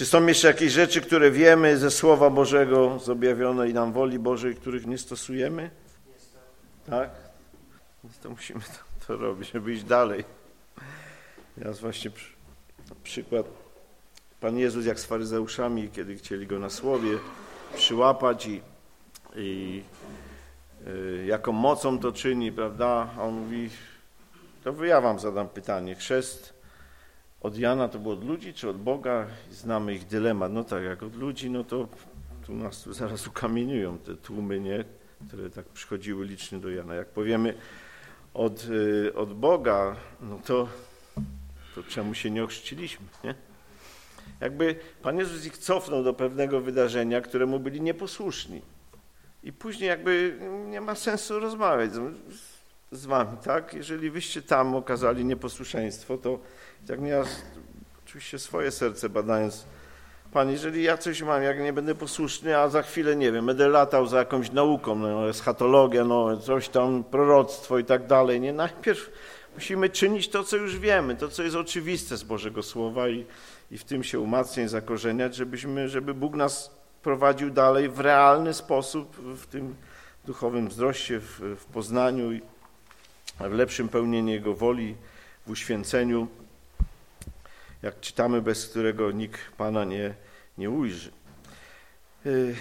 Czy są jeszcze jakieś rzeczy, które wiemy ze Słowa Bożego, z objawionej nam woli Bożej, których nie stosujemy? Tak? Więc to musimy to, to robić, żeby iść dalej. Ja właśnie przy, przykład Pan Jezus jak z faryzeuszami, kiedy chcieli Go na słowie przyłapać i, i y, jaką mocą to czyni, prawda? A on mówi, to ja wam zadam pytanie. Chrzest od Jana to było od ludzi czy od Boga? Znamy ich dylemat. No tak, jak od ludzi, no to tu nas tu zaraz ukamieniują te tłumy, nie? które tak przychodziły licznie do Jana. Jak powiemy od, y, od Boga, no to, to czemu się nie ochrzciliśmy, nie? Jakby Pan Jezus ich cofnął do pewnego wydarzenia, któremu byli nieposłuszni. I później jakby nie ma sensu rozmawiać z, z wami, tak? Jeżeli wyście tam okazali nieposłuszeństwo, to tak ja oczywiście swoje serce badając, Pan, jeżeli ja coś mam, jak nie będę posłuszny, a za chwilę, nie wiem, będę latał za jakąś nauką, no, eschatologia, no, coś tam, proroctwo i tak dalej, nie? Najpierw musimy czynić to, co już wiemy, to, co jest oczywiste z Bożego Słowa i, i w tym się umacniać, zakorzeniać, żebyśmy, żeby Bóg nas prowadził dalej w realny sposób w tym duchowym wzroście, w, w poznaniu w lepszym pełnieniu Jego woli, w uświęceniu, jak czytamy, bez którego nikt Pana nie, nie ujrzy. Y,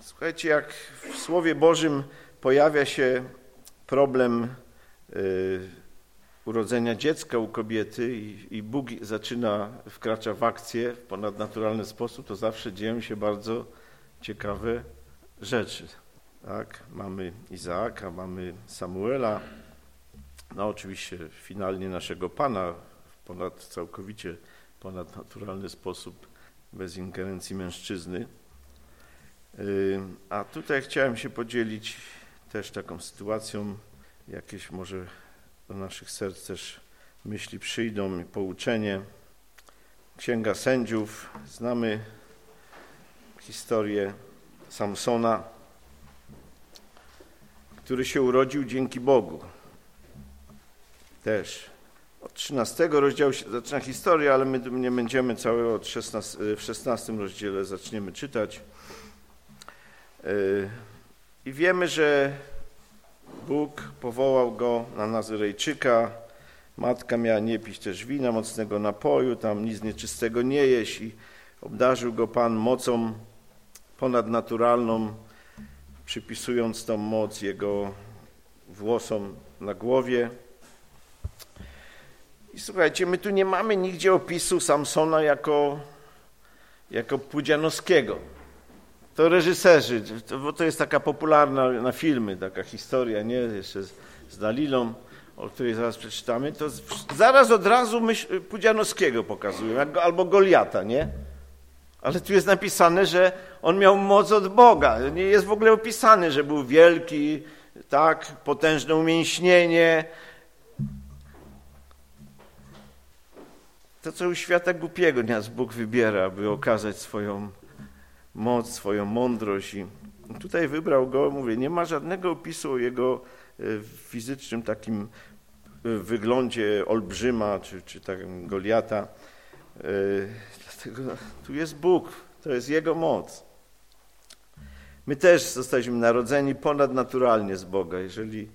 słuchajcie, jak w Słowie Bożym pojawia się problem y, urodzenia dziecka u kobiety i, Bóg zaczyna, wkracza w akcję w ponadnaturalny sposób, to zawsze dzieją się bardzo ciekawe rzeczy. Tak? Mamy Izaaka, mamy Samuela, no oczywiście finalnie naszego Pana ponad, całkowicie ponadnaturalny sposób, bez ingerencji mężczyzny. Y, a tutaj chciałem się podzielić też taką sytuacją, jakieś może do naszych serc też myśli przyjdą, pouczenie. Księga Sędziów, znamy historię Samsona, który się urodził dzięki Bogu. Też. Od 13 rozdziału się zaczyna historia, ale my nie będziemy całego od 16, w 16 rozdziale zaczniemy czytać. Yy, I wiemy, że Bóg powołał go na Nazyrejczyka. Matka miała nie pić też wina, mocnego napoju, tam nic nieczystego nie jeść i obdarzył go Pan mocą ponadnaturalną, przypisując tą moc jego włosom na głowie. I słuchajcie, my tu nie mamy nigdzie opisu Samsona jako, jako Pudzianowskiego. To reżyserzy, to, bo to jest taka popularna na filmy, taka historia, nie? Jeszcze z, z Dalilą, o której zaraz przeczytamy, to z, zaraz od razu myśl, Pudzianowskiego pokazują, albo Goliata, nie? Ale tu jest napisane, że on miał moc od Boga. Nie jest w ogóle opisane, że był wielki, tak, potężne umięśnienie. To, co u świata głupiego nas Bóg wybiera, aby okazać swoją moc, swoją mądrość. I tutaj wybrał go, mówię, nie ma żadnego opisu o jego e, fizycznym takim e, wyglądzie olbrzyma, czy, czy tak Goliata. E, dlatego tu jest Bóg, to jest Jego moc. My też zostaliśmy narodzeni ponadnaturalnie z Boga. Jeżeli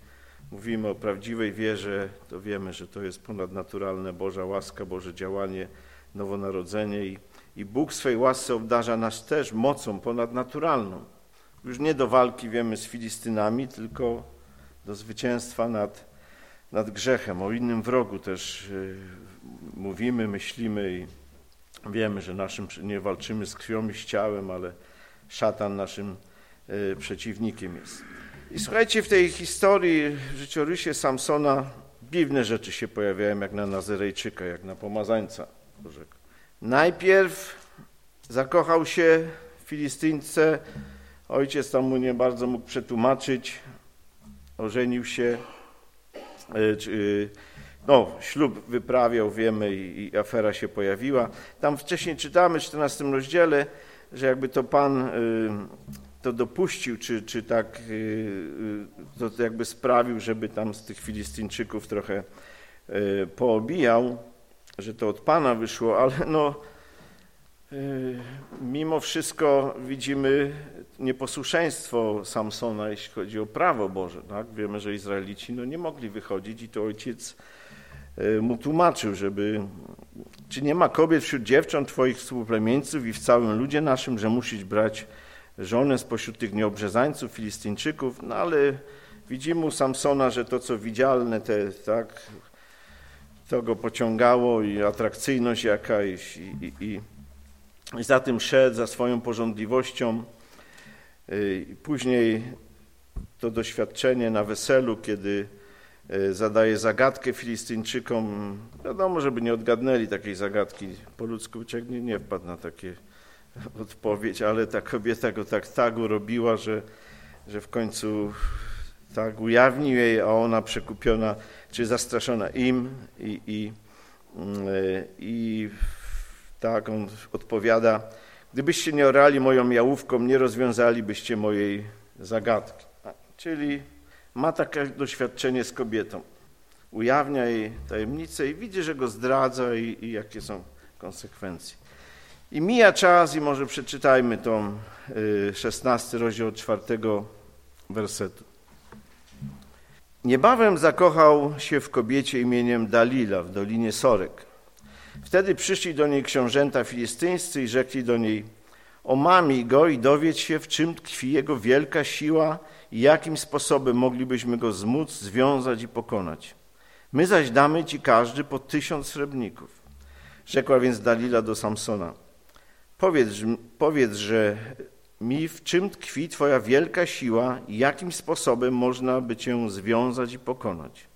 mówimy o prawdziwej wierze, to wiemy, że to jest ponadnaturalne Boża łaska, Boże działanie, nowonarodzenie i i Bóg swej łasce obdarza nas też mocą ponadnaturalną. Już nie do walki, wiemy, z Filistynami, tylko do zwycięstwa nad, nad grzechem. O innym wrogu też yy, mówimy, myślimy i wiemy, że naszym, nie walczymy z krwią i z ciałem, ale szatan naszym yy, przeciwnikiem jest. I słuchajcie, w tej historii, w życiorysie Samsona dziwne rzeczy się pojawiają, jak na Nazyrejczyka, jak na pomazańca Bożego. Najpierw zakochał się w Filistyńce. Ojciec tam mu nie bardzo mógł przetłumaczyć. Ożenił się, e, e, no, ślub wyprawiał, wiemy, i, i afera się pojawiła. Tam wcześniej czytamy w 14 rozdziale, że jakby to Pan e, to dopuścił, czy, czy tak to jakby sprawił, żeby tam z tych Filistyńczyków trochę poobijał że to od Pana wyszło, ale no, mimo wszystko widzimy nieposłuszeństwo Samsona, jeśli chodzi o prawo Boże. Tak? Wiemy, że Izraelici no, nie mogli wychodzić i to ojciec y, mu tłumaczył, żeby czy nie ma kobiet wśród dziewcząt twoich współplemieńców i w całym ludzie naszym, że musisz brać żonę spośród tych nieobrzezańców, filistyńczyków, no ale widzimy u Samsona, że to co widzialne, te, tak, to go pociągało i atrakcyjność jakaś i, i, i i za tym szedł, za swoją porządliwością. Y, później to doświadczenie na weselu, kiedy y, zadaje zagadkę Filistyńczykom. Wiadomo, żeby nie odgadnęli takiej zagadki. Po ludzku nie, nie wpadł na takie odpowiedź, ale ta kobieta go tak tak urobiła, że, że w końcu tak ujawnił jej, a ona przekupiona, czy zastraszona im i, i, i tak, on odpowiada, gdybyście nie orali moją jałówką, nie rozwiązalibyście mojej zagadki. Czyli ma takie doświadczenie z kobietą. Ujawnia jej tajemnicę i widzi, że go zdradza i, i jakie są konsekwencje. I mija czas i może przeczytajmy tą y, szesnasty rozdział czwartego wersetu. Niebawem zakochał się w kobiecie imieniem Dalila w Dolinie Sorek. Wtedy przyszli do niej książęta filistyńscy i rzekli do niej, omamij go i dowiedz się, w czym tkwi jego wielka siła i jakim sposobem moglibyśmy go zmóc, związać i pokonać. My zaś damy ci każdy po tysiąc srebrników. Rzekła więc Dalila do Samsona, powiedz, powiedz, że mi w czym tkwi twoja wielka siła i jakim sposobem można by cię związać i pokonać.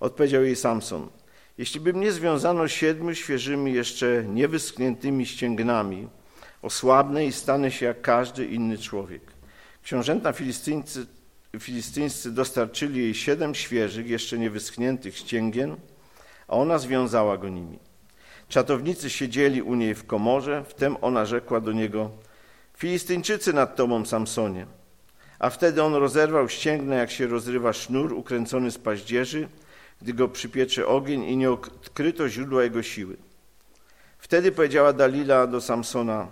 Odpowiedział jej Samson, jeśli by mnie związano siedmiu świeżymi, jeszcze niewyschniętymi ścięgnami, osłabnę i stanę się jak każdy inny człowiek. Książęta filistyńcy, filistyńscy dostarczyli jej siedem świeżych, jeszcze niewyschniętych ścięgien, a ona związała go nimi. Czatownicy siedzieli u niej w komorze, wtem ona rzekła do niego, Filistyńczycy nad tobą, Samsonie. A wtedy on rozerwał ścięgnę, jak się rozrywa sznur ukręcony z paździerzy, gdy go przypiecze ogień i nie odkryto źródła jego siły. Wtedy powiedziała Dalila do Samsona,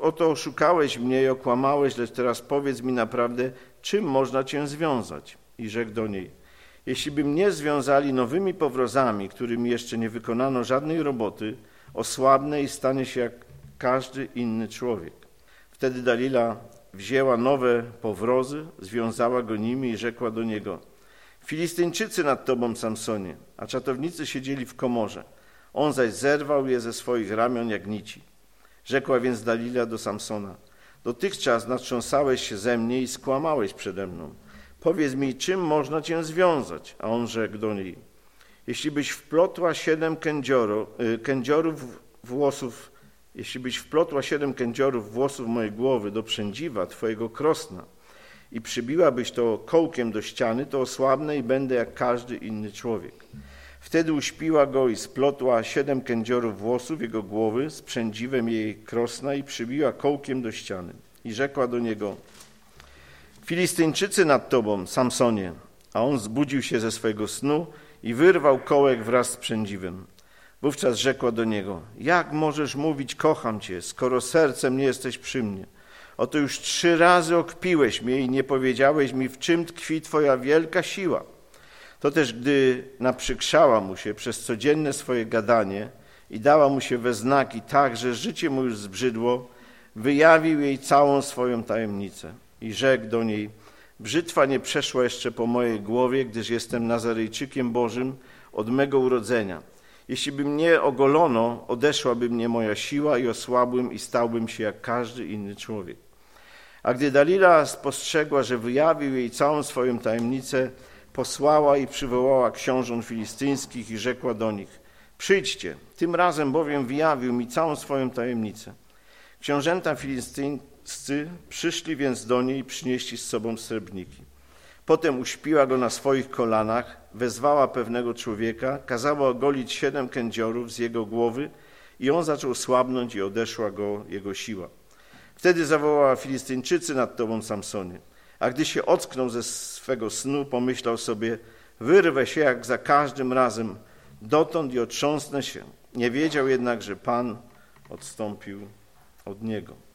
oto oszukałeś mnie i okłamałeś, lecz teraz powiedz mi naprawdę, czym można cię związać? I rzekł do niej, jeśli by mnie związali nowymi powrozami, którymi jeszcze nie wykonano żadnej roboty, osłabnę i stanie się jak każdy inny człowiek. Wtedy Dalila wzięła nowe powrozy, związała go nimi i rzekła do niego – Filistyńczycy nad tobą, Samsonie, a czatownicy siedzieli w komorze. On zaś zerwał je ze swoich ramion jak nici. Rzekła więc Dalila do Samsona, dotychczas natrząsałeś się ze mnie i skłamałeś przede mną. Powiedz mi, czym można cię związać? A on rzekł do niej, jeśli byś wplotła siedem kędzioro, y, kędziorów włosów, jeśli byś wplotła siedem kędziorów włosów mojej głowy do przędziwa twojego krosna, i przybiłabyś to kołkiem do ściany, to osłabnę i będę jak każdy inny człowiek. Wtedy uśpiła go i splotła siedem kędziorów włosów jego głowy, sprzędziwem jej krosna i przybiła kołkiem do ściany. I rzekła do niego, Filistyńczycy nad tobą, Samsonie. A on zbudził się ze swojego snu i wyrwał kołek wraz z przędziwem. Wówczas rzekła do niego, jak możesz mówić kocham cię, skoro sercem nie jesteś przy mnie? Oto już trzy razy okpiłeś mnie i nie powiedziałeś mi, w czym tkwi Twoja wielka siła. To też, gdy naprzykrzała mu się przez codzienne swoje gadanie i dała mu się we znaki tak, że życie mu już zbrzydło, wyjawił jej całą swoją tajemnicę i rzekł do niej, brzytwa nie przeszła jeszcze po mojej głowie, gdyż jestem Nazarejczykiem Bożym od mego urodzenia. Jeśli by mnie ogolono, odeszłaby mnie moja siła i osłabłym i stałbym się jak każdy inny człowiek. A gdy Dalila spostrzegła, że wyjawił jej całą swoją tajemnicę, posłała i przywołała książąt filistyńskich i rzekła do nich, przyjdźcie, tym razem bowiem wyjawił mi całą swoją tajemnicę. Książęta filistyńscy przyszli więc do niej i przynieśli z sobą srebrniki. Potem uśpiła go na swoich kolanach, wezwała pewnego człowieka, kazała ogolić siedem kędziorów z jego głowy i on zaczął słabnąć i odeszła go jego siła. Wtedy zawołała Filistyńczycy nad tobą, Samsonie. A gdy się ocknął ze swego snu, pomyślał sobie, wyrwę się jak za każdym razem dotąd i otrząsnę się. Nie wiedział jednak, że Pan odstąpił od Niego.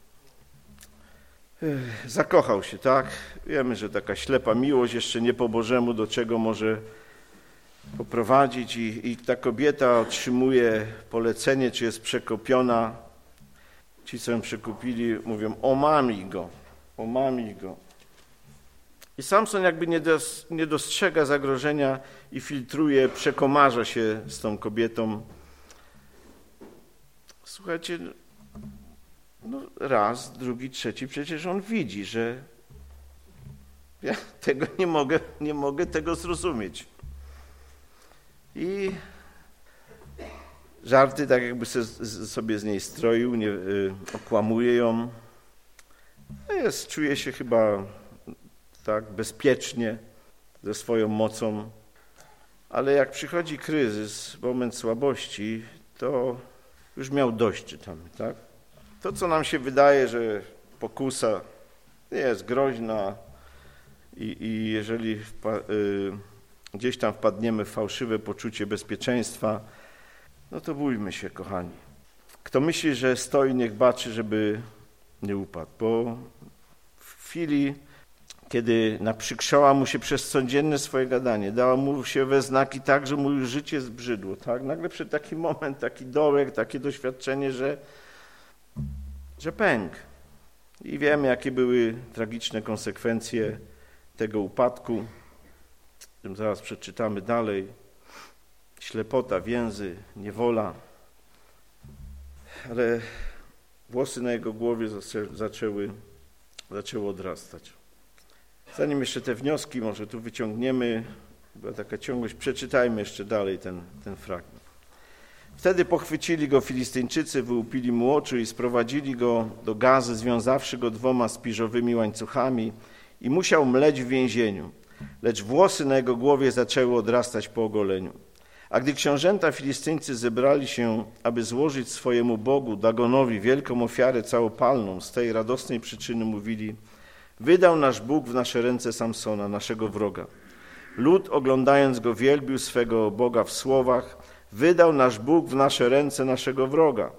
Zakochał się, tak? Wiemy, że taka ślepa miłość jeszcze nie po Bożemu, do czego może poprowadzić i, i ta kobieta otrzymuje polecenie, czy jest przekopiona. Ci, co ją przekupili, mówią, omami go, omami go. I Samson jakby nie, dos, nie dostrzega zagrożenia i filtruje, przekomarza się z tą kobietą. Słuchajcie, no raz, drugi, trzeci, przecież on widzi, że ja tego nie mogę, nie mogę tego zrozumieć. I żarty, tak jakby sobie z niej stroił, nie, y, okłamuje ją. No jest, czuje się chyba tak bezpiecznie ze swoją mocą, ale jak przychodzi kryzys, moment słabości, to już miał dość, czytamy, tak? To, co nam się wydaje, że pokusa jest groźna i, i jeżeli y, gdzieś tam wpadniemy w fałszywe poczucie bezpieczeństwa, no to bójmy się, kochani. Kto myśli, że stoi, niech baczy, żeby nie upadł, bo w chwili, kiedy naprzykrzała mu się przez codzienne swoje gadanie, dała mu się we znaki tak, że mu już życie zbrzydło, tak? Nagle przed taki moment, taki dołek, takie doświadczenie, że, że pęk. I wiemy, jakie były tragiczne konsekwencje tego upadku zaraz przeczytamy dalej. Ślepota, więzy, niewola. Ale włosy na jego głowie zaczęły, zaczęły odrastać. Zanim jeszcze te wnioski może tu wyciągniemy, była taka ciągłość, przeczytajmy jeszcze dalej ten, ten fragment. Wtedy pochwycili go Filistyńczycy, wyłupili mu oczy i sprowadzili go do gazy, związawszy go dwoma spiżowymi łańcuchami i musiał mleć w więzieniu lecz włosy na jego głowie zaczęły odrastać po ogoleniu. A gdy książęta filistyńcy zebrali się, aby złożyć swojemu Bogu, Dagonowi, wielką ofiarę całopalną, z tej radosnej przyczyny mówili, wydał nasz Bóg w nasze ręce Samsona, naszego wroga. Lud, oglądając go, wielbił swego Boga w słowach, wydał nasz Bóg w nasze ręce naszego wroga,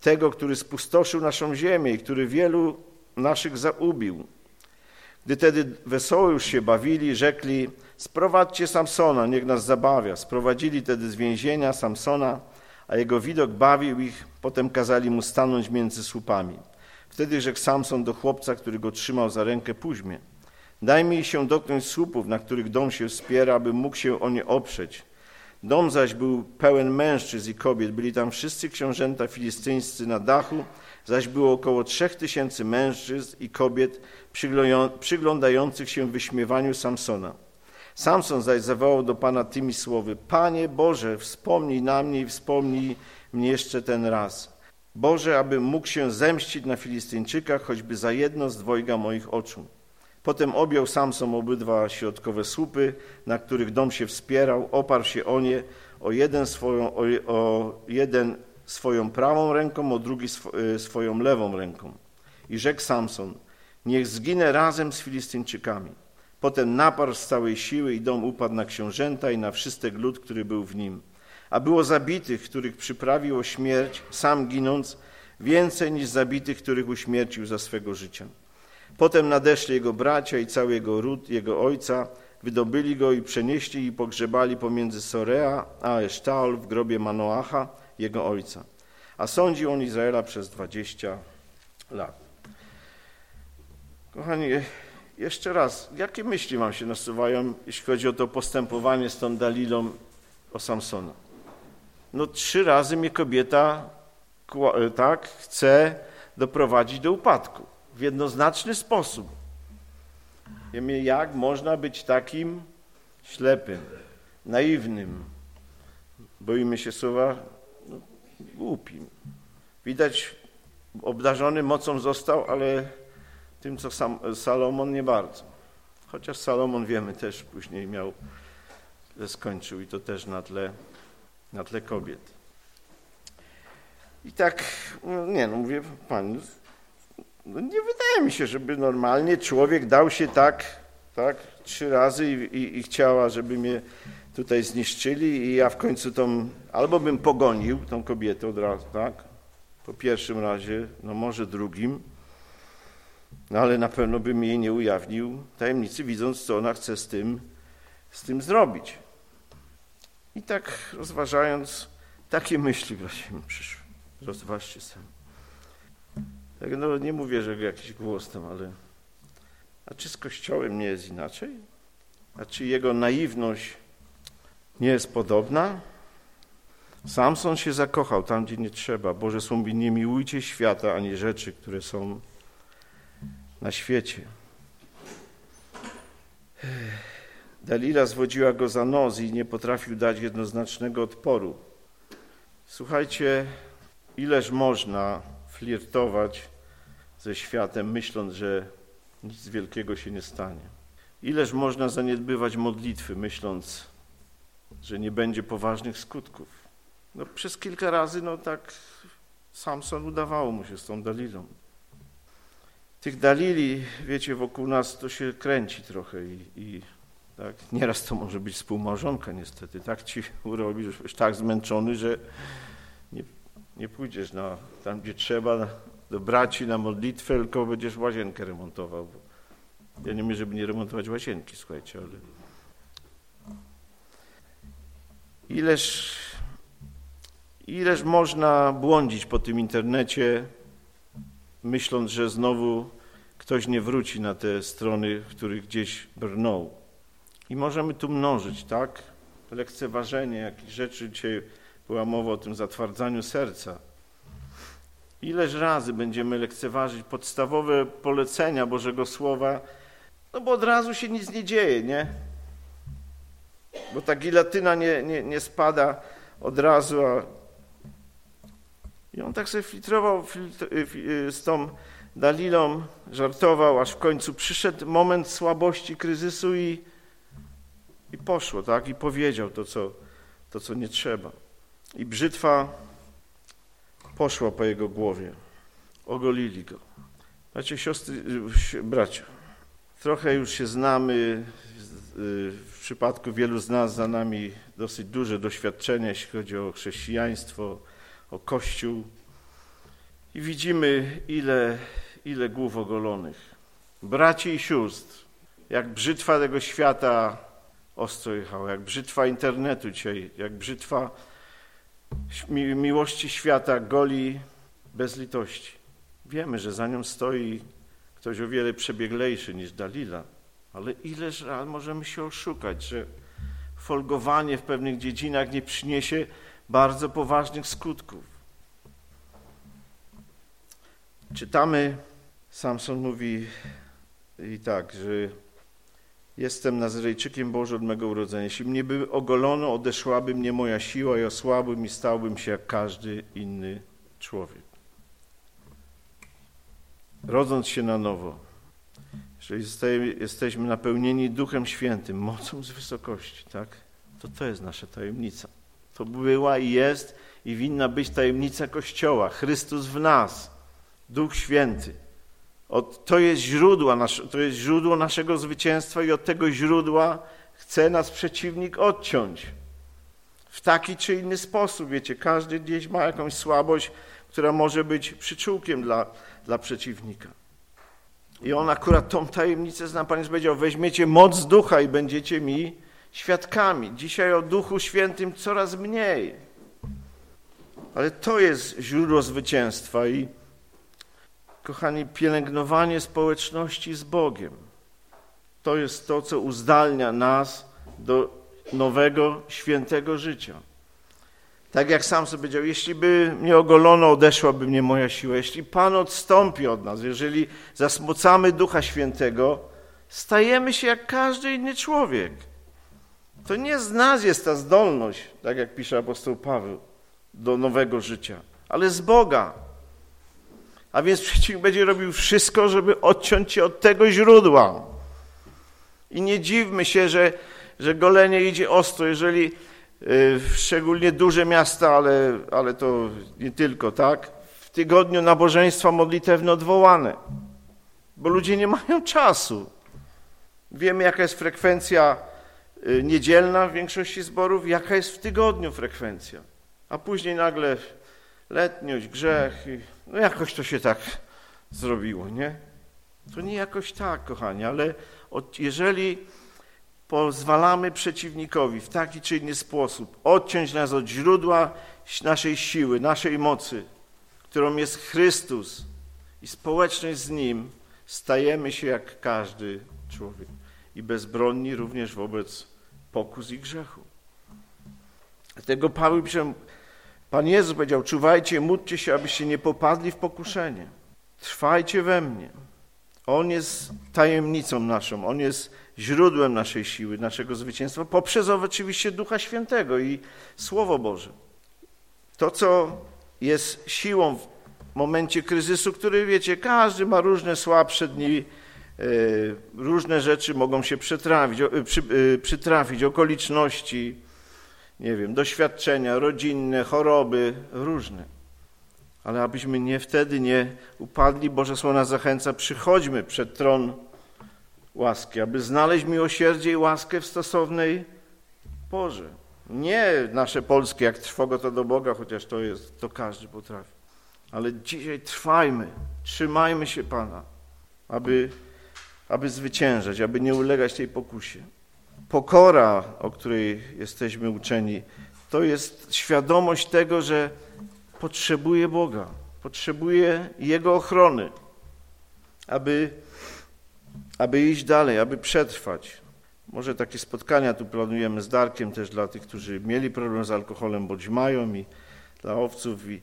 tego, który spustoszył naszą ziemię i który wielu naszych zaubił. Gdy tedy wesoło już się bawili, rzekli, sprowadźcie Samsona, niech nas zabawia. Sprowadzili tedy z więzienia Samsona, a jego widok bawił ich, potem kazali mu stanąć między słupami. Wtedy rzekł Samson do chłopca, który go trzymał za rękę, późmie. Daj mi się dotknąć słupów, na których dom się wspiera, aby mógł się o nie oprzeć. Dom zaś był pełen mężczyzn i kobiet. Byli tam wszyscy książęta filistyńscy na dachu, zaś było około trzech tysięcy mężczyzn i kobiet przyglądających się wyśmiewaniu Samsona. Samson zaś zawołał do Pana tymi słowy, Panie Boże, wspomnij na mnie i wspomnij mnie jeszcze ten raz. Boże, aby mógł się zemścić na Filistyńczykach, choćby za jedno z dwojga moich oczu. Potem objął Samson obydwa środkowe słupy, na których dom się wspierał, oparł się o nie, o jeden swoją, o, o jeden swoją prawą ręką, o drugi y, swoją lewą ręką. I rzekł Samson, niech zginę razem z Filistyńczykami. Potem naparł z całej siły i dom upadł na książęta i na wszystek lud, który był w nim. A było zabitych, których przyprawił o śmierć, sam ginąc, więcej niż zabitych, których uśmiercił za swego życia. Potem nadeszli jego bracia i cały jego ród, jego ojca, wydobyli go i przenieśli i pogrzebali pomiędzy Sorea a Esztaol w grobie Manoacha, jego ojca. A sądził on Izraela przez dwadzieścia lat. Kochani, jeszcze raz, jakie myśli wam się nasuwają, jeśli chodzi o to postępowanie z tą Dalilą o Samsona? No trzy razy mnie kobieta tak chce doprowadzić do upadku w jednoznaczny sposób. Wiemy, jak można być takim ślepym, naiwnym, boimy się słowa, no, głupim. Widać, obdarzony mocą został, ale tym, co sam, Salomon, nie bardzo. Chociaż Salomon, wiemy, też później miał, skończył i to też na tle, na tle kobiet. I tak, no nie no, mówię, Pan, no nie wydaje mi się, żeby normalnie człowiek dał się tak, tak, trzy razy i, i, i chciała, żeby mnie tutaj zniszczyli i ja w końcu tą, albo bym pogonił tą kobietę od razu, tak, po pierwszym razie, no może drugim, no ale na pewno bym jej nie ujawnił tajemnicy, widząc, co ona chce z tym, z tym zrobić. I tak rozważając, takie myśli właśnie mi przyszły. Rozważcie sam. Tak, no nie mówię, że jakiś głos tam, ale a czy z Kościołem nie jest inaczej? A czy jego naiwność nie jest podobna? Samson się zakochał tam, gdzie nie trzeba. Boże słowo nie miłujcie świata, ani rzeczy, które są na świecie. Dalila zwodziła go za nos i nie potrafił dać jednoznacznego odporu. Słuchajcie, ileż można flirtować ze światem, myśląc, że nic wielkiego się nie stanie. Ileż można zaniedbywać modlitwy, myśląc, że nie będzie poważnych skutków. No, przez kilka razy, no tak, Samson udawało mu się z tą Dalilą. Tych Dalili, wiecie, wokół nas to się kręci trochę i, i tak, nieraz to może być współmałżonka niestety. Tak ci urobi, że tak zmęczony, że nie, nie pójdziesz na, tam, gdzie trzeba, do braci na modlitwę, tylko będziesz łazienkę remontował. Ja nie mówię, żeby nie remontować łazienki, słuchajcie, ale... Ileż, ileż można błądzić po tym internecie, myśląc, że znowu ktoś nie wróci na te strony, w których gdzieś brnął. I możemy tu mnożyć, tak? Lekceważenie jakichś rzeczy. Dzisiaj była mowa o tym zatwardzaniu serca. Ileż razy będziemy lekceważyć podstawowe polecenia Bożego Słowa, no bo od razu się nic nie dzieje, nie? Bo ta gilatyna nie, nie, nie spada od razu, a i on tak sobie filtrował z tą Dalilą, żartował, aż w końcu przyszedł moment słabości, kryzysu i, i poszło, tak? I powiedział to co, to, co nie trzeba. I brzytwa poszła po jego głowie. Ogolili go. Znacie, siostry, bracia, trochę już się znamy. W przypadku wielu z nas za nami dosyć duże doświadczenie, jeśli chodzi o chrześcijaństwo, o Kościół. I widzimy, ile, ile głów ogolonych. Braci i sióstr, jak brzytwa tego świata ostro jechała, jak brzytwa internetu dzisiaj, jak brzytwa miłości świata goli bez litości. Wiemy, że za nią stoi ktoś o wiele przebieglejszy niż Dalila, ale ileż raz możemy się oszukać, że folgowanie w pewnych dziedzinach nie przyniesie bardzo poważnych skutków. Czytamy, Samson mówi i tak, że jestem Nazarejczykiem Boży od mego urodzenia. Jeśli mnie by ogolono, odeszłaby mnie moja siła i osłabłbym i stałbym się jak każdy inny człowiek. Rodząc się na nowo, jeżeli jesteśmy napełnieni Duchem Świętym, mocą z wysokości, tak? To to jest nasza tajemnica. To była i jest i winna być tajemnica Kościoła. Chrystus w nas, Duch Święty. Od, to, jest źródło nasze, to jest źródło naszego zwycięstwa i od tego źródła chce nas przeciwnik odciąć. W taki czy inny sposób, wiecie, każdy gdzieś ma jakąś słabość, która może być przyczółkiem dla, dla przeciwnika. I on akurat tą tajemnicę zna. Pan powiedział, weźmiecie moc ducha i będziecie mi świadkami. Dzisiaj o Duchu Świętym coraz mniej. Ale to jest źródło zwycięstwa i kochani, pielęgnowanie społeczności z Bogiem. To jest to, co uzdalnia nas do nowego, świętego życia. Tak jak sam sobie powiedział, jeśli by mnie ogolono, odeszłaby mnie moja siła. Jeśli Pan odstąpi od nas, jeżeli zasmucamy Ducha Świętego, stajemy się jak każdy inny człowiek. To nie z nas jest ta zdolność, tak jak pisze apostoł Paweł, do nowego życia, ale z Boga. A więc przeciwnik będzie robił wszystko, żeby odciąć cię od tego źródła. I nie dziwmy się, że, że golenie idzie ostro, jeżeli y, szczególnie duże miasta, ale, ale to nie tylko, tak? W tygodniu nabożeństwa modlitewne odwołane, bo ludzie nie mają czasu. Wiemy, jaka jest frekwencja y, niedzielna w większości zborów, jaka jest w tygodniu frekwencja. A później nagle letniość, grzech. No jakoś to się tak zrobiło, nie? To nie jakoś tak, kochani, ale jeżeli pozwalamy przeciwnikowi w taki czy inny sposób odciąć nas od źródła naszej siły, naszej mocy, którą jest Chrystus i społeczność z Nim, stajemy się jak każdy człowiek i bezbronni również wobec pokus i grzechu. Dlatego Paweł pisze, Pan Jezus powiedział, czuwajcie, módlcie się, abyście nie popadli w pokuszenie. Trwajcie we mnie. On jest tajemnicą naszą, On jest źródłem naszej siły, naszego zwycięstwa, poprzez oczywiście Ducha Świętego i Słowo Boże. To, co jest siłą w momencie kryzysu, który, wiecie, każdy ma różne słabsze dni, e, różne rzeczy mogą się przytrafić, e, przytrafić okoliczności, nie wiem, doświadczenia rodzinne, choroby, różne. Ale abyśmy nie wtedy nie upadli, Boże Słowo nas zachęca, przychodźmy przed tron łaski, aby znaleźć miłosierdzie i łaskę w stosownej porze. Nie nasze polskie, jak trwogo to do Boga, chociaż to jest, to każdy potrafi. Ale dzisiaj trwajmy, trzymajmy się Pana, aby, aby zwyciężać, aby nie ulegać tej pokusie. Pokora, o której jesteśmy uczeni, to jest świadomość tego, że potrzebuje Boga, potrzebuje Jego ochrony, aby, aby iść dalej, aby przetrwać. Może takie spotkania tu planujemy z Darkiem też dla tych, którzy mieli problem z alkoholem, bądź mają i dla owców. I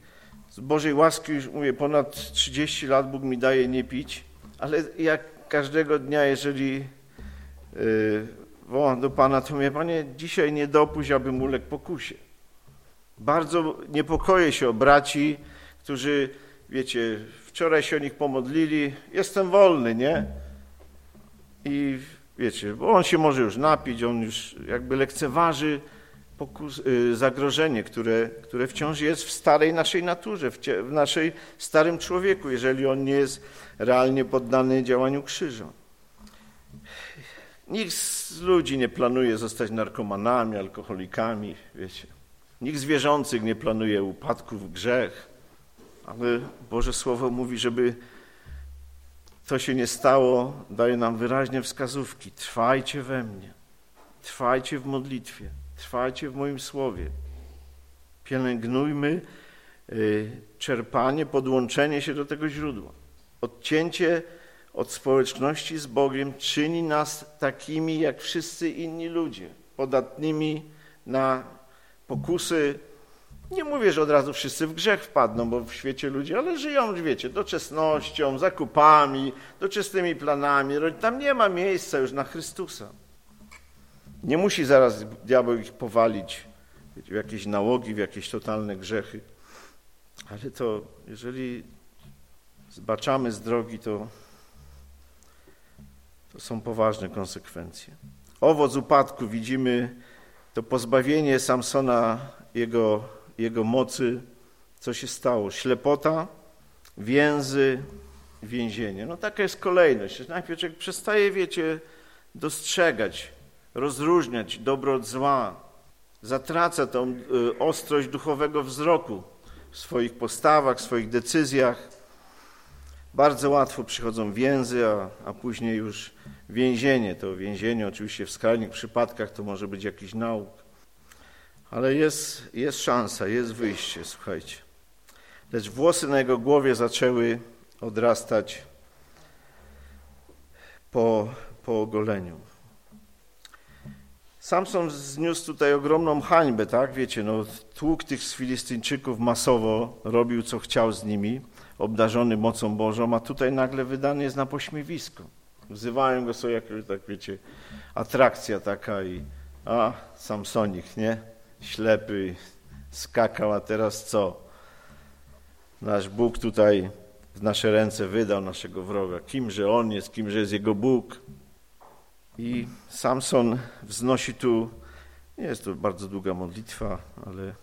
z Bożej łaski już mówię, ponad 30 lat Bóg mi daje nie pić, ale jak każdego dnia, jeżeli yy, wołam do Pana, to mówię, Panie, dzisiaj nie dopuść, abym uległ pokusie. Bardzo niepokoję się o braci, którzy, wiecie, wczoraj się o nich pomodlili, jestem wolny, nie? I wiecie, bo on się może już napić, on już jakby lekceważy pokus, y, zagrożenie, które, które wciąż jest w starej naszej naturze, w, w naszej starym człowieku, jeżeli on nie jest realnie poddany działaniu krzyża. Nikt z ludzi nie planuje zostać narkomanami, alkoholikami, wiecie. Nikt z wierzących nie planuje upadku w grzech, ale Boże Słowo mówi, żeby to się nie stało, daje nam wyraźnie wskazówki. Trwajcie we mnie, trwajcie w modlitwie, trwajcie w moim słowie. Pielęgnujmy y, czerpanie, podłączenie się do tego źródła. Odcięcie od społeczności z Bogiem czyni nas takimi jak wszyscy inni ludzie, podatnymi na pokusy. Nie mówię, że od razu wszyscy w grzech wpadną, bo w świecie ludzie, ale żyją, wiecie, doczesnością, zakupami, doczesnymi planami. Tam nie ma miejsca już na Chrystusa. Nie musi zaraz diabeł ich powalić w jakieś nałogi, w jakieś totalne grzechy. Ale to, jeżeli zbaczamy z drogi, to, to są poważne konsekwencje. Owoc upadku widzimy to pozbawienie Samsona jego, jego mocy, co się stało? Ślepota, więzy, więzienie. No taka jest kolejność. Najpierw człowiek przestaje, wiecie, dostrzegać, rozróżniać dobro od zła, zatraca tą y, ostrość duchowego wzroku w swoich postawach, w swoich decyzjach. Bardzo łatwo przychodzą więzy, a, a później już więzienie. To więzienie oczywiście w skrajnych przypadkach to może być jakiś nauk. Ale jest, jest szansa, jest wyjście, słuchajcie. Lecz włosy na jego głowie zaczęły odrastać po, po ogoleniu. Samson zniósł tutaj ogromną hańbę, tak? Wiecie, no, tłuk tych Filistyńczyków masowo robił, co chciał z nimi, obdarzony mocą Bożą, a tutaj nagle wydany jest na pośmiewisko. Wzywają go sobie, jak, tak wiecie, atrakcja taka i a, Samsonik, nie? Ślepy, skakał, a teraz co? Nasz Bóg tutaj w nasze ręce wydał naszego wroga. Kimże on jest, kimże jest jego Bóg. I Samson wznosi tu, nie jest to bardzo długa modlitwa, ale,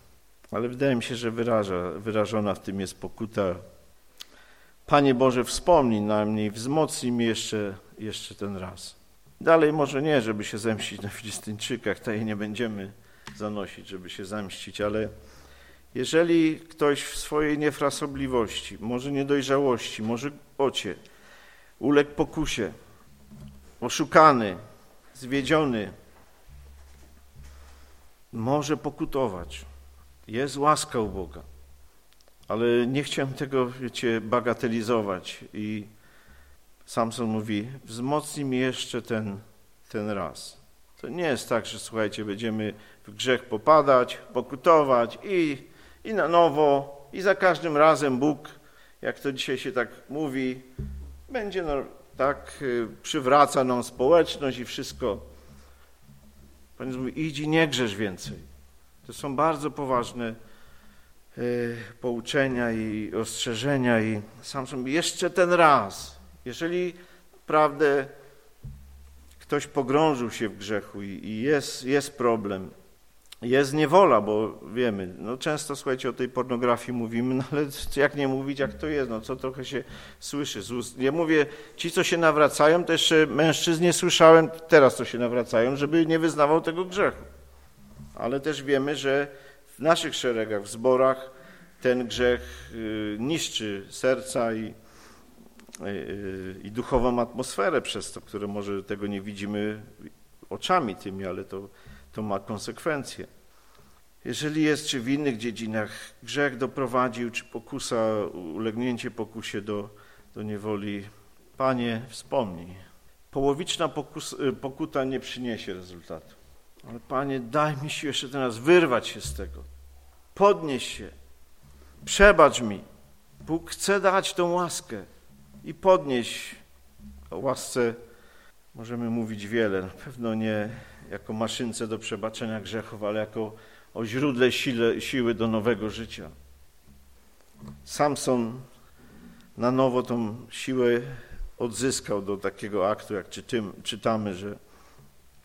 ale wydaje mi się, że wyraża, wyrażona w tym jest pokuta. Panie Boże, wspomnij na mnie wzmocnij mnie jeszcze, jeszcze ten raz. Dalej może nie, żeby się zemścić na Filistyńczykach, tutaj nie będziemy zanosić, żeby się zemścić, ale Jeżeli ktoś w swojej niefrasobliwości, może niedojrzałości, może ocie, uległ pokusie, oszukany, zwiedziony, może pokutować. Jest łaska u Boga. Ale nie chciałem tego, wiecie, bagatelizować i Samson mówi, wzmocnij mi jeszcze ten, ten raz. To nie jest tak, że słuchajcie, będziemy w grzech popadać, pokutować i, i na nowo, i za każdym razem Bóg, jak to dzisiaj się tak mówi, będzie no, tak, y, przywraca nam społeczność i wszystko. Pan mówi, idź i nie grzesz więcej. To są bardzo poważne pouczenia i ostrzeżenia i sam sobie jeszcze ten raz, jeżeli naprawdę ktoś pogrążył się w grzechu i, jest, jest problem, jest niewola, bo wiemy, no często słuchajcie o tej pornografii mówimy, no ale jak nie mówić, jak to jest, no co trochę się słyszy z ust. Ja mówię, ci co się nawracają, jeszcze mężczyzn nie słyszałem, teraz to się nawracają, żeby nie wyznawał tego grzechu. Ale też wiemy, że w naszych szeregach, w zborach ten grzech y, niszczy serca i, i, y, i duchową atmosferę przez to, które może tego nie widzimy oczami tymi, ale to to ma konsekwencje. Jeżeli jest, czy w innych dziedzinach grzech doprowadził, czy pokusa, ulegnięcie pokusie do, do niewoli, Panie, wspomnij. Połowiczna pokus, y, pokuta nie przyniesie rezultatu. Ale Panie, daj mi się jeszcze teraz wyrwać się z tego. Podnieś się. Przebacz mi. Bóg chce dać tą łaskę i podnieś. O łasce możemy mówić wiele. Na pewno nie, jako maszynce do przebaczenia grzechów, ale jako o źródle sile, siły do nowego życia. Samson na nowo tą siłę odzyskał do takiego aktu, jak czytym, czytamy, że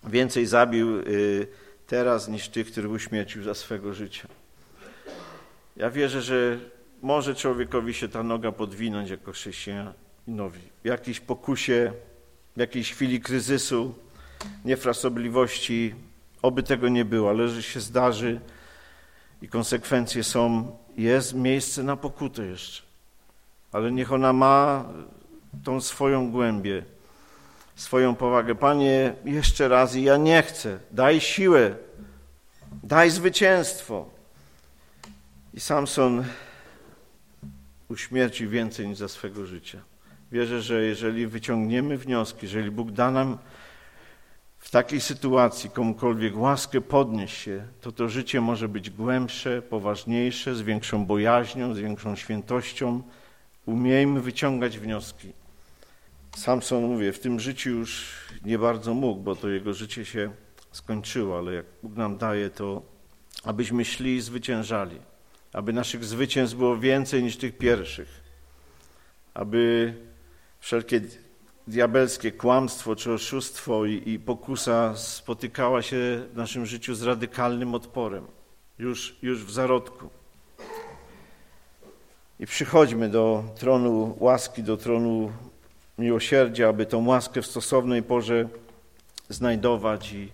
więcej zabił y, teraz niż tych, których uśmiercił za swego życia. Ja wierzę, że może człowiekowi się ta noga podwinąć jako chrześcijanowi. W jakiejś pokusie, w jakiejś chwili kryzysu, niefrasobliwości, oby tego nie było, ale że się zdarzy i konsekwencje są, jest miejsce na pokutę jeszcze. Ale niech ona ma tą swoją głębię, swoją powagę. Panie, jeszcze raz i ja nie chcę. Daj siłę, daj zwycięstwo. I Samson uśmierci więcej niż za swego życia. Wierzę, że jeżeli wyciągniemy wnioski, jeżeli Bóg da nam w takiej sytuacji komukolwiek łaskę podnieść się, to to życie może być głębsze, poważniejsze, z większą bojaźnią, z większą świętością. Umiejmy wyciągać wnioski. Samson, mówię, w tym życiu już nie bardzo mógł, bo to jego życie się skończyło, ale jak Bóg nam daje, to abyśmy szli i zwyciężali, aby naszych zwycięstw było więcej niż tych pierwszych, aby wszelkie diabelskie kłamstwo czy oszustwo i, i pokusa spotykała się w naszym życiu z radykalnym odporem, już, już w zarodku. I przychodźmy do tronu łaski, do tronu miłosierdzia, aby tą łaskę w stosownej porze znajdować i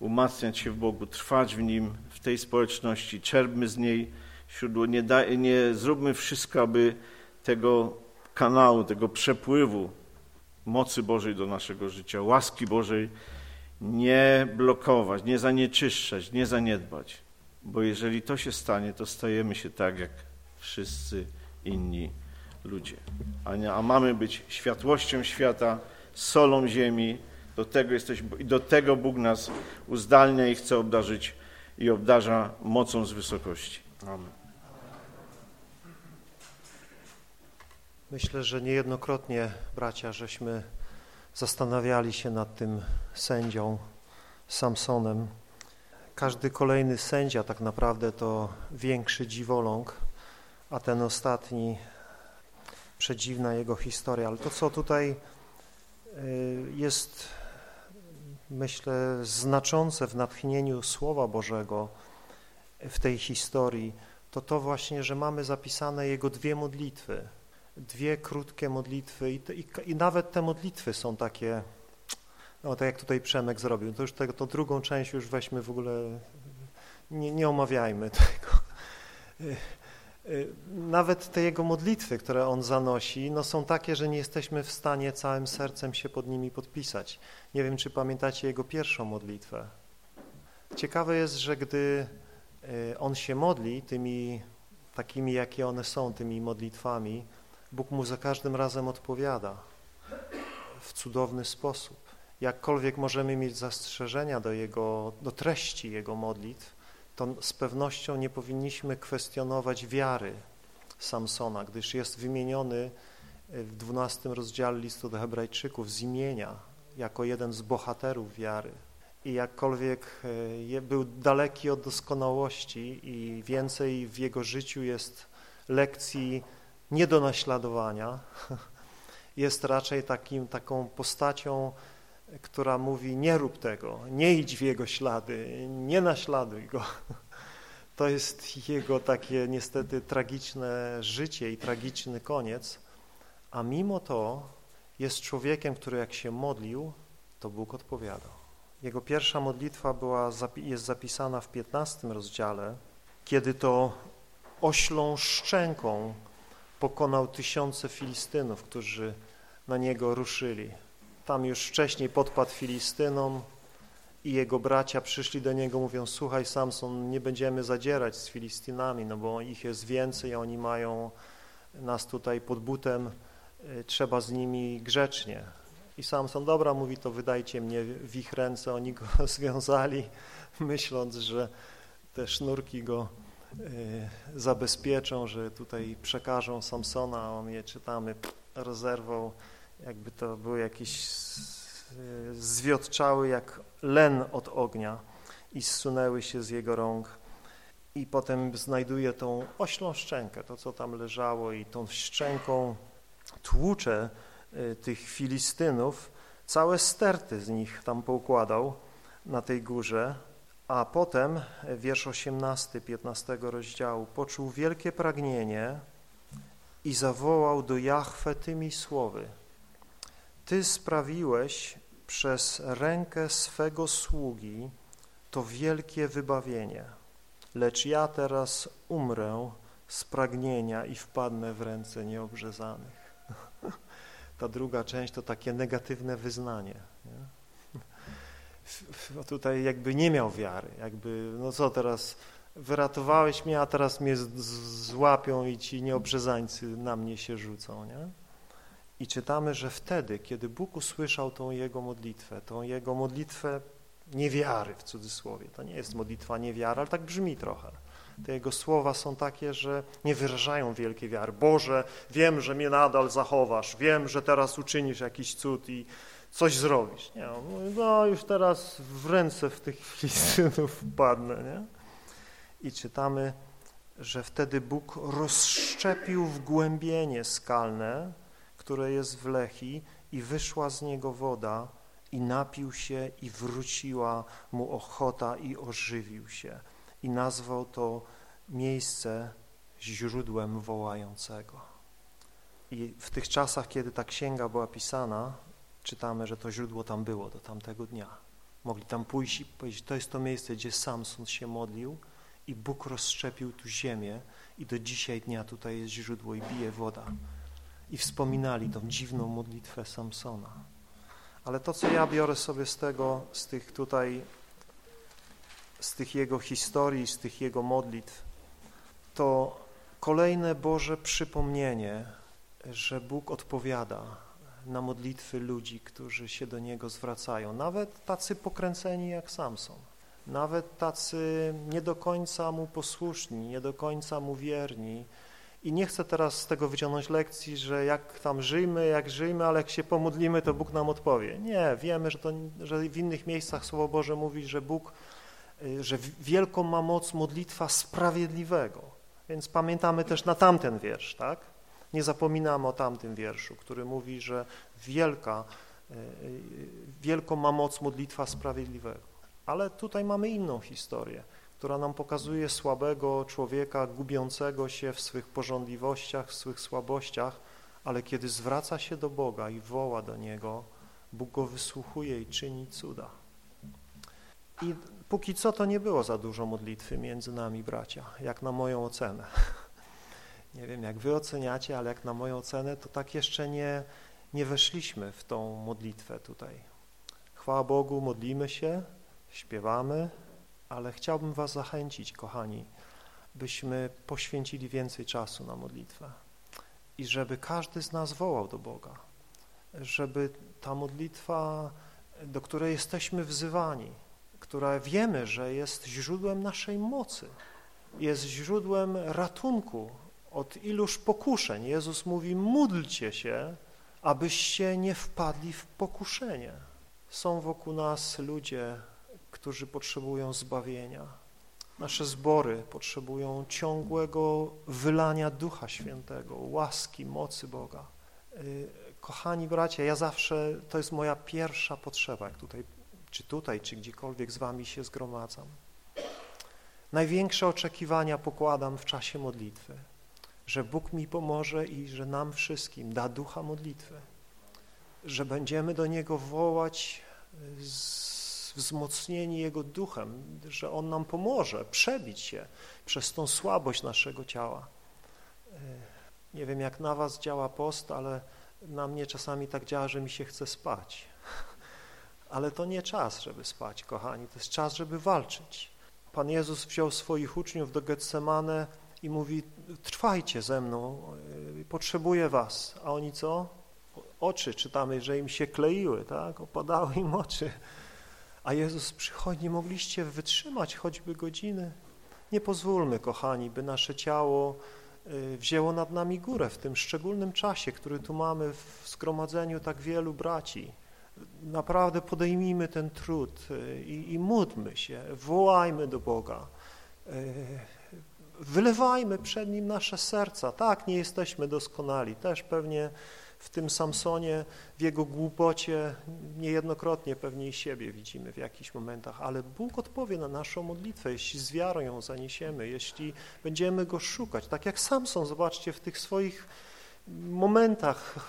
umacniać się w Bogu, trwać w Nim, w tej społeczności. Czerpmy z niej źródło. Nie, daj, nie zróbmy wszystko, aby tego kanału, tego przepływu mocy Bożej do naszego życia, łaski Bożej nie blokować, nie zanieczyszczać, nie zaniedbać. Bo jeżeli to się stanie, to stajemy się tak jak wszyscy inni ludzie. A, nie, a mamy być światłością świata, solą ziemi. Do tego, jesteś, do tego Bóg nas uzdalnia i chce obdarzyć i obdarza mocą z wysokości. Amen. Myślę, że niejednokrotnie, bracia, żeśmy zastanawiali się nad tym sędzią Samsonem. Każdy kolejny sędzia tak naprawdę to większy dziwoląg, a ten ostatni przedziwna jego historia. Ale to, co tutaj y, jest, myślę, znaczące w natchnieniu Słowa Bożego w tej historii, to to właśnie, że mamy zapisane jego dwie modlitwy – dwie krótkie modlitwy i, i, i, nawet te modlitwy są takie, no tak jak tutaj Przemek zrobił, to już tego, to drugą część już weźmy w ogóle, nie, nie omawiajmy tego, Nawet te jego modlitwy, które on zanosi, no są takie, że nie jesteśmy w stanie całym sercem się pod nimi podpisać. Nie wiem, czy pamiętacie jego pierwszą modlitwę. Ciekawe jest, że gdy on się modli tymi takimi, jakie one są, tymi modlitwami, Bóg mu za każdym razem odpowiada w cudowny sposób. Jakkolwiek możemy mieć zastrzeżenia do, jego, do treści Jego modlitw, to z pewnością nie powinniśmy kwestionować wiary Samsona, gdyż jest wymieniony w 12 rozdziale listu do hebrajczyków z imienia jako jeden z bohaterów wiary. I jakkolwiek e, był daleki od doskonałości i więcej w jego życiu jest lekcji nie do naśladowania, jest raczej takim, taką postacią, która mówi nie rób tego, nie idź w jego ślady, nie naśladuj go. To jest jego takie niestety tragiczne życie i tragiczny koniec, a mimo to jest człowiekiem, który jak się modlił, to Bóg odpowiadał. Jego pierwsza modlitwa była, jest zapisana w 15 rozdziale, kiedy to oślą szczęką pokonał tysiące Filistynów, którzy na niego ruszyli. Tam już wcześniej podpadł Filistynom i jego bracia przyszli do niego, mówią, słuchaj Samson, nie będziemy zadzierać z Filistynami, no bo ich jest więcej, oni mają nas tutaj pod butem, y, trzeba z nimi grzecznie. I Samson, dobra, mówi, to wydajcie mnie w ich ręce, oni go związali, myśląc, że te sznurki go y, zabezpieczą, że tutaj przekażą Samsona, a on je czytamy, rozerwał jakby to był jakiś zwiotczały jak len od ognia i zsunęły się z jego rąk. I potem znajduje tą oślą szczękę, to co tam leżało i tą szczęką tłucze y, tych Filistynów, całe sterty z nich tam poukładał na tej górze, a potem, wiersz 18, 15 rozdziału, poczuł wielkie pragnienie i zawołał do Jahwe tymi słowy – ty sprawiłeś przez rękę swego sługi to wielkie wybawienie, lecz ja teraz umrę z pragnienia i wpadnę w ręce nieobrzezanych. Ta druga część to takie negatywne wyznanie. Nie? Tutaj jakby nie miał wiary, jakby no co teraz, wyratowałeś mnie, a teraz mnie złapią i ci nieobrzezańcy na mnie się rzucą, nie? I czytamy, że wtedy, kiedy Bóg usłyszał tą jego modlitwę, tą jego modlitwę niewiary w cudzysłowie, to nie jest modlitwa niewiary, ale tak brzmi trochę. Te jego słowa są takie, że nie wyrażają wielkiej wiary. Boże, wiem, że mnie nadal zachowasz, wiem, że teraz uczynisz jakiś cud i coś zrobisz. Nie, no już teraz w ręce w tych Filistynów wpadnę. Nie? I czytamy, że wtedy Bóg rozszczepił wgłębienie skalne, które jest w Lechi i wyszła z niego woda i napił się i wróciła mu ochota i ożywił się i nazwał to miejsce źródłem wołającego. I w tych czasach, kiedy ta księga była pisana, czytamy, że to źródło tam było do tamtego dnia. Mogli tam pójść i powiedzieć, to jest to miejsce, gdzie Samson się modlił i Bóg rozszczepił tu ziemię i do dzisiaj dnia tutaj jest źródło i bije woda i wspominali tą dziwną modlitwę Samsona. Ale to, co ja biorę sobie z tego, z tych tutaj, z tych jego historii, z tych jego modlitw, to kolejne Boże przypomnienie, że Bóg odpowiada na modlitwy ludzi, którzy się do Niego zwracają, nawet tacy pokręceni jak Samson, nawet tacy nie do końca Mu posłuszni, nie do końca Mu wierni, i nie chcę teraz z tego wyciągnąć lekcji, że jak tam żyjmy, jak żyjmy, ale jak się pomodlimy, to Bóg nam odpowie. Nie, wiemy, że, to, że w innych miejscach Słowo Boże mówi, że Bóg, y, że wielką ma moc modlitwa sprawiedliwego. Więc pamiętamy też na tamten wiersz, tak? Nie zapominamy o tamtym wierszu, który mówi, że wielka, y, y, wielką ma moc modlitwa sprawiedliwego. Ale tutaj mamy inną historię która nam pokazuje słabego człowieka, gubiącego się w swych porządliwościach, w swych słabościach, ale kiedy zwraca się do Boga i woła do Niego, Bóg go wysłuchuje i czyni cuda. I póki co to nie było za dużo modlitwy między nami, bracia, jak na moją ocenę. Nie wiem, jak wy oceniacie, ale jak na moją ocenę, to tak jeszcze nie, nie weszliśmy w tą modlitwę tutaj. Chwała Bogu, modlimy się, śpiewamy, ale chciałbym was zachęcić, kochani, byśmy poświęcili więcej czasu na modlitwę i żeby każdy z nas wołał do Boga, żeby ta modlitwa, do której jesteśmy wzywani, która wiemy, że jest źródłem naszej mocy, jest źródłem ratunku od iluż pokuszeń. Jezus mówi, módlcie się, abyście nie wpadli w pokuszenie. Są wokół nas ludzie, którzy potrzebują zbawienia. Nasze zbory potrzebują ciągłego wylania Ducha Świętego, łaski, mocy Boga. Y, kochani bracia, ja zawsze, to jest moja pierwsza potrzeba, jak tutaj, czy tutaj, czy gdziekolwiek z wami się zgromadzam. Największe oczekiwania pokładam w czasie modlitwy, że Bóg mi pomoże i że nam wszystkim da ducha modlitwy, że będziemy do Niego wołać z wzmocnieni Jego duchem, że On nam pomoże przebić się przez tą słabość naszego ciała. E, nie wiem, jak na was działa post, ale na mnie czasami tak działa, że mi się chce spać. Ale to nie czas, żeby spać, kochani, to jest czas, żeby walczyć. Pan Jezus wziął swoich uczniów do Getsemane i mówi, trwajcie ze mną, e, potrzebuję was. A oni co? Oczy czytamy, że im się kleiły, tak? Opadały im oczy. A Jezus przychodzi, nie mogliście wytrzymać choćby godziny. Nie pozwólmy, kochani, by nasze ciało y, wzięło nad nami górę w tym szczególnym czasie, który tu mamy w zgromadzeniu tak wielu braci. Naprawdę podejmijmy ten trud y, i, i módlmy się, wołajmy do Boga. Y, wylewajmy przed Nim nasze serca. Tak, nie jesteśmy doskonali. Też pewnie w tym Samsonie, w jego głupocie niejednokrotnie pewnie i siebie widzimy w jakichś momentach, ale Bóg odpowie na naszą modlitwę, jeśli z wiarą ją zaniesiemy, jeśli będziemy Go szukać. Tak jak Samson, zobaczcie, w tych swoich momentach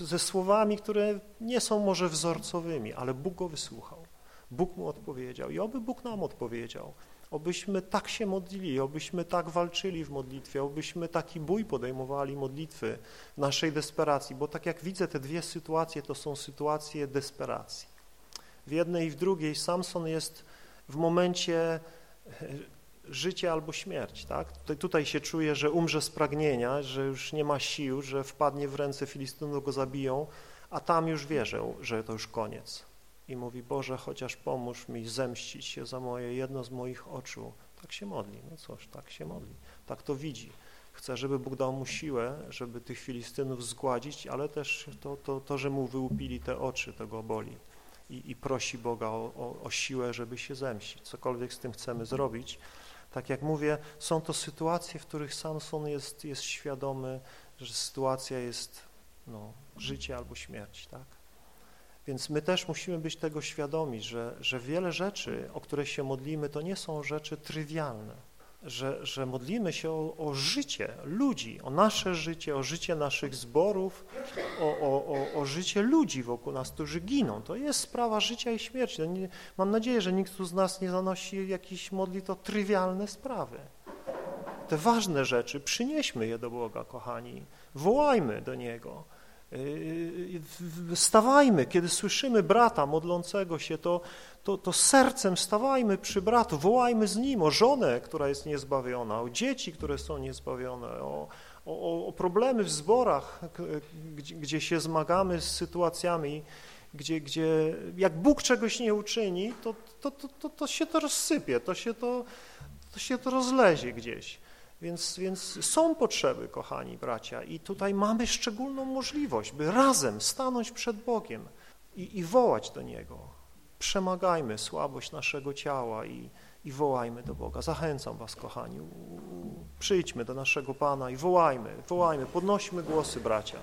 ze słowami, które nie są może wzorcowymi, ale Bóg go wysłuchał. Bóg mu odpowiedział i oby Bóg nam odpowiedział. Obyśmy tak się modlili, obyśmy tak walczyli w modlitwie, obyśmy taki bój podejmowali modlitwy naszej desperacji, bo tak jak widzę, te dwie sytuacje to są sytuacje desperacji. W jednej i w drugiej Samson jest w momencie e, życia albo śmierć, tak? Tutaj, tutaj się czuje, że umrze z pragnienia, że już nie ma sił, że wpadnie w ręce Filistynów, go zabiją, a tam już wierzę, że to już koniec i mówi, Boże, chociaż pomóż mi zemścić się za moje jedno z moich oczu. Tak się modli. No cóż, tak się modli. Tak to widzi. Chce, żeby Bóg dał mu siłę, żeby tych Filistynów zgładzić, ale też to, to, to że mu wyłupili te oczy, tego boli. I, i prosi Boga o, o, o siłę, żeby się zemścić. Cokolwiek z tym chcemy zrobić. Tak jak mówię, są to sytuacje, w których Samson jest, jest świadomy, że sytuacja jest no, życie albo śmierć, tak? Więc my też musimy być tego świadomi, że, że wiele rzeczy, o które się modlimy, to nie są rzeczy trywialne, że, że modlimy się o, o życie ludzi, o nasze życie, o życie naszych zborów, o, o, o, życie ludzi wokół nas, którzy giną. To jest sprawa życia i śmierci. No nie, mam nadzieję, że nikt z nas nie zanosi jakichś modlitw o trywialne sprawy. Te ważne rzeczy, przynieśmy je do Boga, kochani, wołajmy do Niego stawajmy, kiedy słyszymy brata modlącego się, to, to, to sercem stawajmy przy bratu, wołajmy z nim o żonę, która jest niezbawiona, o dzieci, które są niezbawione, o, o, o problemy w zborach, gdzie, gdzie się zmagamy z sytuacjami, gdzie, gdzie jak Bóg czegoś nie uczyni, to, to, to, to, to się to rozsypie, to się to, to się to rozlezie gdzieś. Więc, więc są potrzeby, kochani bracia, i tutaj mamy szczególną możliwość, by razem stanąć przed Bogiem i, i wołać do Niego. Przemagajmy słabość naszego ciała i, i wołajmy do Boga. Zachęcam was, kochani, przyjdźmy do naszego Pana i wołajmy, wołajmy, podnośmy głosy, bracia.